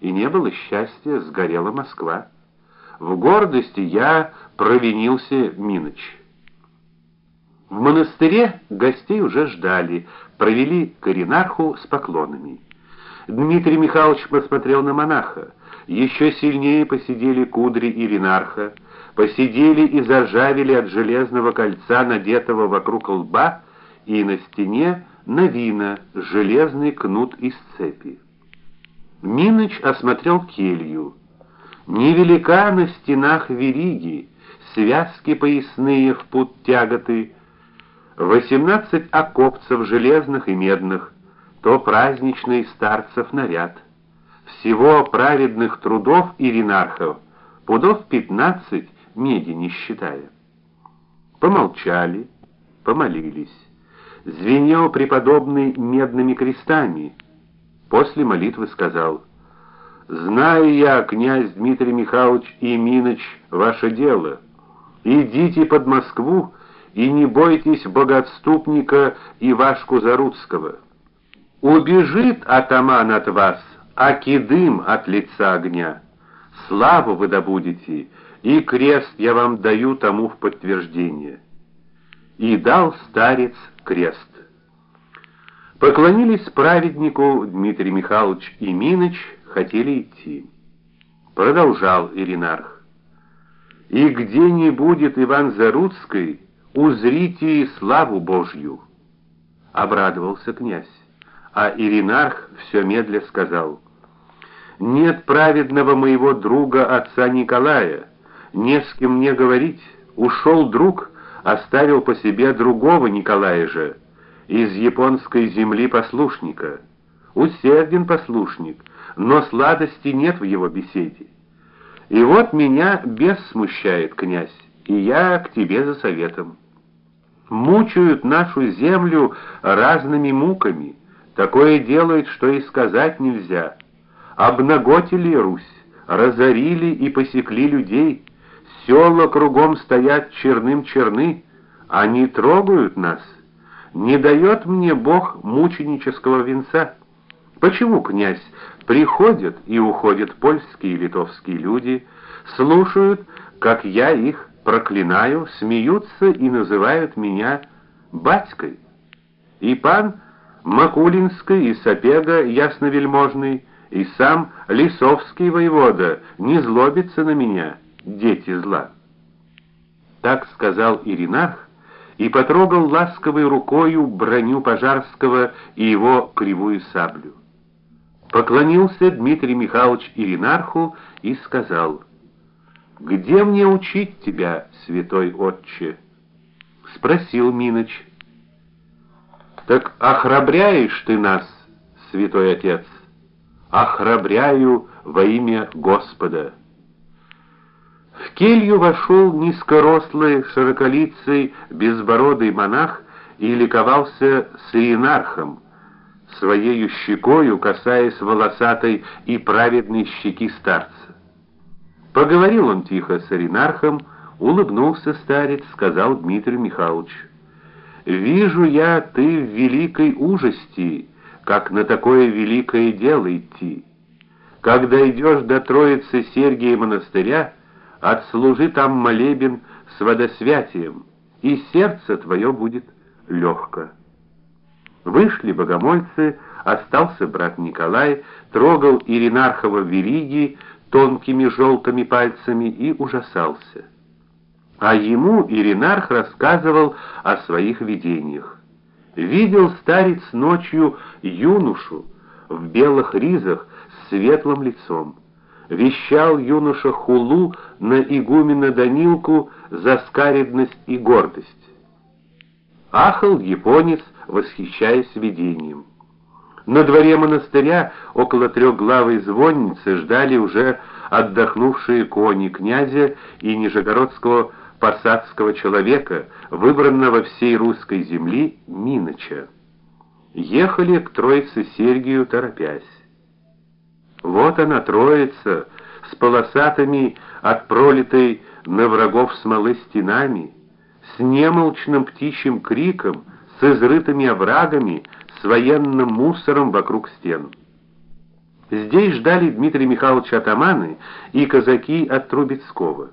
и не было счастья, сгорела Москва. В гордости я провинился Миноч. В монастыре гостей уже ждали, провели к Иринарху с поклонами. Дмитрий Михайлович посмотрел на монаха. Еще сильнее посидели кудри Иринарха, посидели и заржавели от железного кольца, надетого вокруг лба, и на стене новина железный кнут из цепи. Миноч осмотрел келью. Невелика на стенах вериги, связки поясные в пут тяготы, восемнадцать окопцев железных и медных, то праздничный старцев наряд. Всего праведных трудов иринархов пудов пятнадцать меди не считая. Помолчали, помолились. Звенел преподобный медными крестами. После молитвы сказал: "Знаю я, князь Дмитрий Михайлович и Миноч, ваше дело. Идите под Москву и не бойтесь богоотступника Ивашку Заруцкого. Убежит атаман от вас, а кидым от лица огня. Славу вы добудете, и крест я вам даю тому в подтверждение". И дал старец крест. Поклонились праведнику Дмитрий Михайлович и Миноч, хотели идти. Продолжал Иринарх. И где не будет Иван Заруцкий, узрите славу Божью. Обрадовался князь, а Иринарх все медля сказал: Нет праведного моего друга отца Николая, не с кем мне говорить. Ушел друг, оставил по себе другого Николая же из японской земли послушника. Усерден послушник, но сладости нет в его беседе. И вот меня бес смущает, князь, и я к тебе за советом. Мучают нашу землю разными муками, такое делают, что и сказать нельзя. Обнаготили Русь, разорили и посекли людей, села кругом стоят черным черны, они трогают нас. Не дает мне Бог мученического венца. Почему, князь, приходят и уходят польские и литовские люди, слушают, как я их проклинаю, смеются и называют меня батькой? И пан Макулинский и Сапега ясновельможный, и сам Лисовский воевода не злобится на меня, дети зла. Так сказал Иринарх, и потрогал ласковой рукою броню Пожарского и его кривую саблю. Поклонился Дмитрий Михайлович Иринарху и сказал: "Где мне учить тебя, святой отче?" спросил Миноч. "Так охрабряешь ты нас, святой отец?" "Охрабряю во имя Господа." В келью вошел низкорослый, широколицый, безбородый монах и ликовался с иенархом, своею щекою касаясь волосатой и праведной щеки старца. Поговорил он тихо с иенархом, улыбнулся старец, сказал Дмитрий Михайлович: "Вижу я, ты в великой ужасти, как на такое великое дело идти. Когда идешь до Троицы Сергия монастыря, отслужи там молебен с водосвятием, и сердце твое будет легко. Вышли богомольцы, остался брат Николай, трогал Иринархова вериги тонкими желтыми пальцами и ужасался. А ему Иринарх рассказывал о своих видениях. Видел старец ночью юношу в белых ризах с светлым лицом вещал юноша хулу на игумена Данилку за скаредность и гордость. Ахал японец, восхищаясь видением. На дворе монастыря около трехглавой звонницы ждали уже отдохнувшие кони князя и нижегородского посадского человека, выбранного всей русской земли Миноча. Ехали к Троице Сергию торопясь. Вот она троица с полосатыми от пролитой на врагов смолы стенами, с немолчным птичьим криком, с изрытыми оврагами, с военным мусором вокруг стен. Здесь ждали Дмитрия Михайловича атаманы и казаки от Трубецкого.